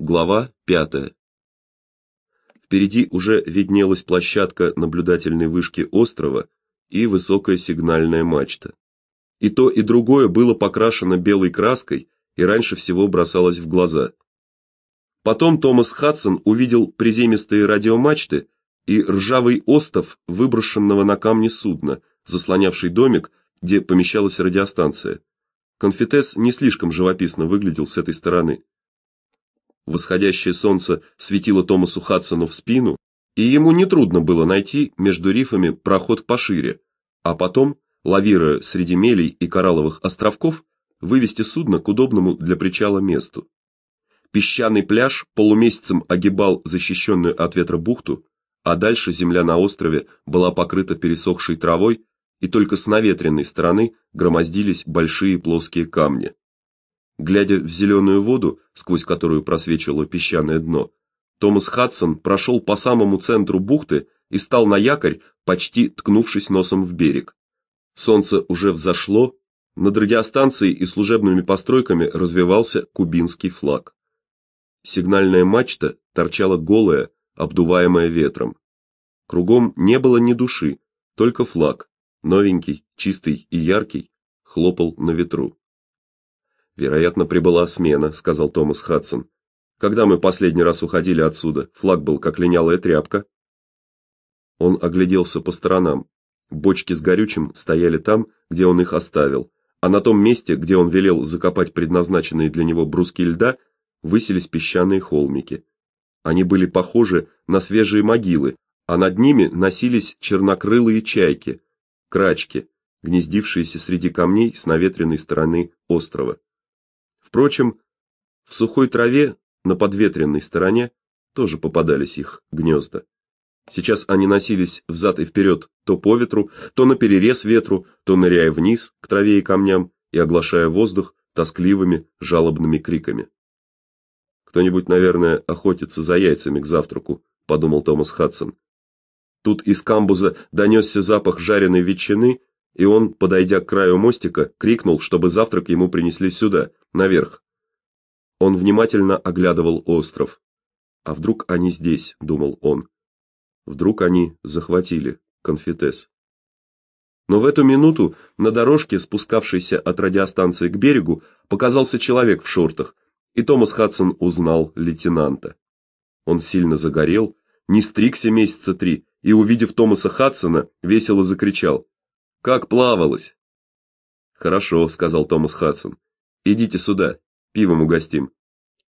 Глава пятая. Впереди уже виднелась площадка наблюдательной вышки острова и высокая сигнальная мачта. И то, и другое было покрашено белой краской и раньше всего бросалось в глаза. Потом Томас Хадсон увидел приземистые радиомачты и ржавый остов выброшенного на камни судна, заслонявший домик, где помещалась радиостанция. Конфетес не слишком живописно выглядел с этой стороны. Восходящее солнце светило Томасу Хадсону в спину, и ему не трудно было найти между рифами проход пошире, а потом, лавируя среди мелей и коралловых островков, вывести судно к удобному для причала месту. Песчаный пляж полумесяцем огибал защищенную от ветра бухту, а дальше земля на острове была покрыта пересохшей травой, и только с наветренной стороны громоздились большие плоские камни. Глядя в зеленую воду, сквозь которую просвечивало песчаное дно, Томас Хадсон прошел по самому центру бухты и стал на якорь, почти ткнувшись носом в берег. Солнце уже взошло, над радиостанцией и служебными постройками развевался кубинский флаг. Сигнальная мачта торчала голая, обдуваемая ветром. Кругом не было ни души, только флаг, новенький, чистый и яркий, хлопал на ветру. Вероятно, прибыла смена, сказал Томас Хадсон. Когда мы последний раз уходили отсюда, флаг был как линялая тряпка. Он огляделся по сторонам. Бочки с горючим стояли там, где он их оставил, а на том месте, где он велел закопать предназначенные для него бруски льда, высились песчаные холмики. Они были похожи на свежие могилы, а над ними носились чернокрылые чайки, крачки, гнездившиеся среди камней с наветренной стороны острова. Впрочем, в сухой траве на подветренной стороне тоже попадались их гнезда. Сейчас они носились взад и вперед то по ветру, то на перерез ветру, то ныряя вниз к траве и камням и оглашая воздух тоскливыми жалобными криками. Кто-нибудь, наверное, охотится за яйцами к завтраку, подумал Томас Хадсон. Тут из камбуза донесся запах жареной ветчины, и он, подойдя к краю мостика, крикнул, чтобы завтрак ему принесли сюда, наверх. Он внимательно оглядывал остров. А вдруг они здесь, думал он. Вдруг они захватили конфетес. Но в эту минуту на дорожке, спускавшейся от радиостанции к берегу, показался человек в шортах, и Томас Хадсон узнал лейтенанта. Он сильно загорел, не стригся месяца три, и увидев Томаса Хадсона, весело закричал: как плавалось. Хорошо, сказал Томас Хадсон. Идите сюда, пивом угостим.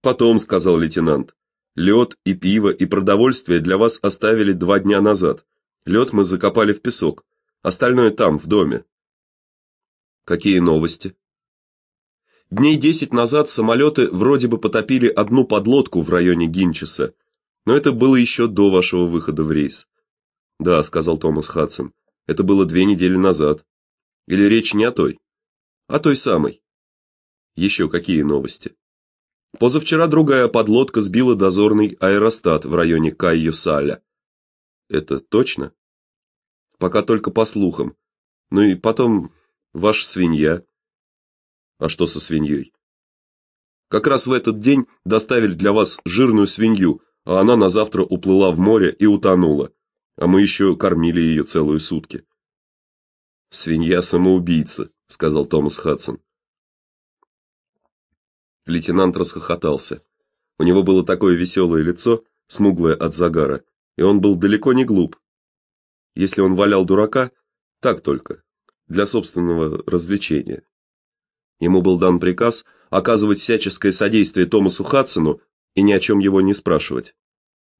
Потом, сказал лейтенант. Лед и пиво и продовольствие для вас оставили два дня назад. Лед мы закопали в песок. Остальное там, в доме. Какие новости? Дней десять назад самолеты вроде бы потопили одну подлодку в районе Гинчеса, но это было еще до вашего выхода в рейс. Да, сказал Томас Хадсон. Это было две недели назад. Или речь не о той, а той самой. Еще какие новости? Позавчера другая подлодка сбила дозорный аэростат в районе Кайо-Саля. Это точно? Пока только по слухам. Ну и потом ваша свинья. А что со свиньей? Как раз в этот день доставили для вас жирную свинью, а она на завтра уплыла в море и утонула а мы еще кормили ее целые сутки. Свинья самоубийца, сказал Томас Хадсон. Лейтенант расхохотался. У него было такое веселое лицо, смуглое от загара, и он был далеко не глуп. Если он валял дурака, так только для собственного развлечения. Ему был дан приказ оказывать всяческое содействие Томасу Хадсону и ни о чем его не спрашивать.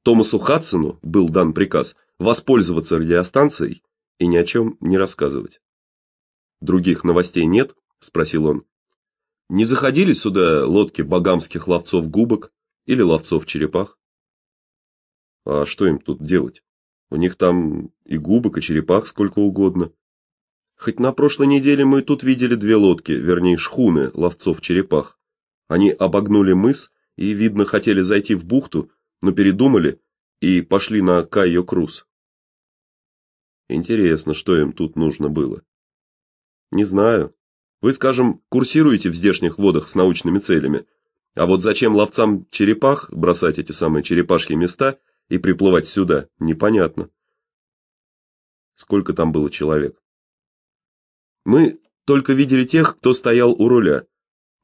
Томасу Хадсону был дан приказ воспользоваться радиостанцией и ни о чем не рассказывать. Других новостей нет? спросил он. Не заходили сюда лодки багамских ловцов губок или ловцов черепах? А что им тут делать? У них там и губок, и черепах сколько угодно. Хоть на прошлой неделе мы тут видели две лодки, вернее, шхуны ловцов черепах. Они обогнули мыс и, видно, хотели зайти в бухту, но передумали и пошли на Кайо-Круз. Интересно, что им тут нужно было. Не знаю. Вы, скажем, курсируете в здешних водах с научными целями. А вот зачем ловцам черепах бросать эти самые черепашьи места и приплывать сюда, непонятно. Сколько там было человек? Мы только видели тех, кто стоял у руля.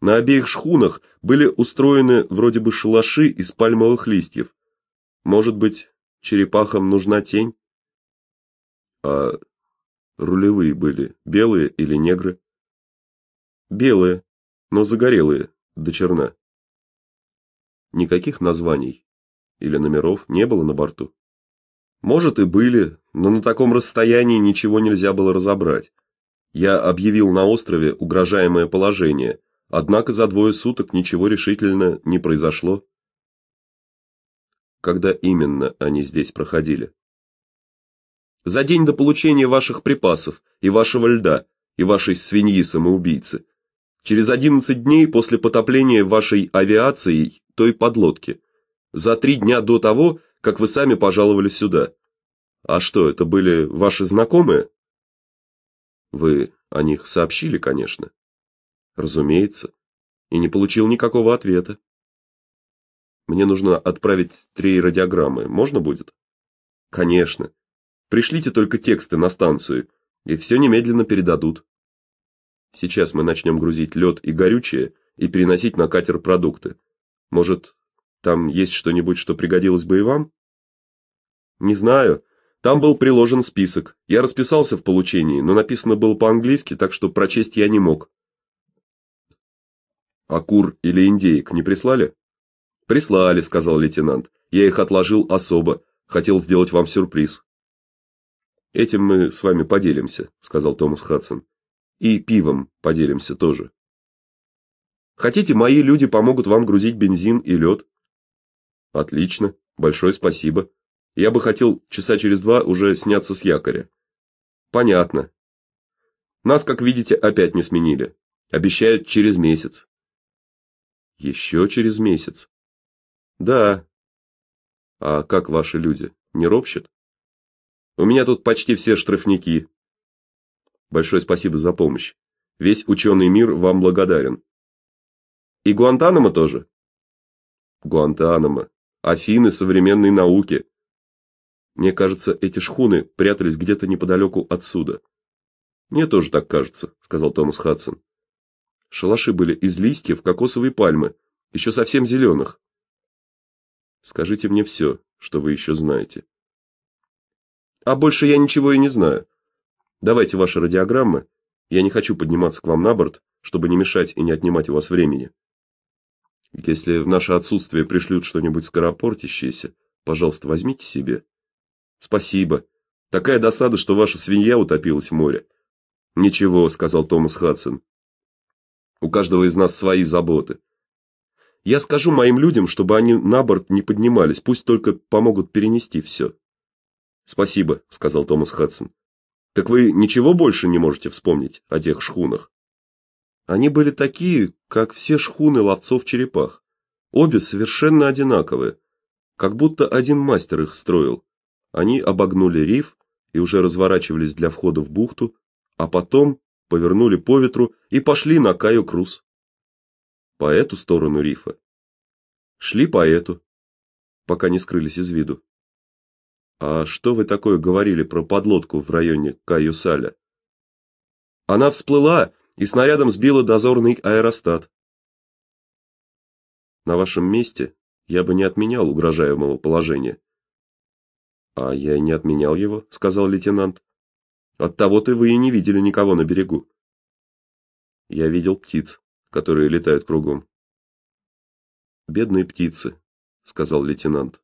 На обеих шхунах были устроены вроде бы шалаши из пальмовых листьев. Может быть, черепахам нужна тень? А рулевые были белые или негры? Белые, но загорелые до черна. Никаких названий или номеров не было на борту. Может и были, но на таком расстоянии ничего нельзя было разобрать. Я объявил на острове угрожаемое положение, однако за двое суток ничего решительно не произошло. Когда именно они здесь проходили? За день до получения ваших припасов и вашего льда, и вашей свиньи-самоубийцы. Через 11 дней после потопления вашей авиацией той подлодки. За три дня до того, как вы сами пожаловали сюда. А что, это были ваши знакомые? Вы о них сообщили, конечно. Разумеется, и не получил никакого ответа. Мне нужно отправить три радиограммы. Можно будет? Конечно. Пришлите только тексты на станцию, и все немедленно передадут. Сейчас мы начнем грузить лед и горючее и переносить на катер продукты. Может, там есть что-нибудь, что пригодилось бы и вам? Не знаю. Там был приложен список. Я расписался в получении, но написано было по-английски, так что прочесть я не мог. А кур или индейок не прислали? Прислали, сказал лейтенант. Я их отложил особо, хотел сделать вам сюрприз. Этим мы с вами поделимся, сказал Томас Хадсон. И пивом поделимся тоже. Хотите, мои люди помогут вам грузить бензин и лед?» Отлично. Большое спасибо. Я бы хотел часа через два уже сняться с якоря. Понятно. Нас, как видите, опять не сменили. Обещают через месяц. Еще через месяц. Да. А как ваши люди? Не ропщат? У меня тут почти все штрафники. Большое спасибо за помощь. Весь ученый мир вам благодарен. И Гуантанамо тоже. Гуантанамо, Афины современной науки. Мне кажется, эти шхуны прятались где-то неподалеку отсюда. Мне тоже так кажется, сказал Томас Хадсон. Шалаши были из листьев кокосовой пальмы, еще совсем зеленых. Скажите мне все, что вы еще знаете. А больше я ничего и не знаю. Давайте ваши радиограммы. Я не хочу подниматься к вам на борт, чтобы не мешать и не отнимать у вас времени. Если в наше отсутствие пришлют что-нибудь скоропортящееся, пожалуйста, возьмите себе. Спасибо. Такая досада, что ваша свинья утопилась в море. Ничего, сказал Томас Хадсон. У каждого из нас свои заботы. Я скажу моим людям, чтобы они на борт не поднимались, пусть только помогут перенести все». Спасибо, сказал Томас Хадсон. Так вы ничего больше не можете вспомнить о тех шхунах? Они были такие, как все шхуны ловцов-черепах. Обе совершенно одинаковые, как будто один мастер их строил. Они обогнули риф и уже разворачивались для входа в бухту, а потом повернули по ветру и пошли на Кайо-Круз. По эту сторону рифа. Шли по эту, пока не скрылись из виду. А что вы такое говорили про подлодку в районе Каюсаля? Она всплыла и снарядом сбила дозорный аэростат. На вашем месте я бы не отменял угрожаемого положения. А я не отменял его, сказал лейтенант. Оттого-то вы и не видели никого на берегу. Я видел птиц, которые летают кругом. Бедные птицы, сказал лейтенант.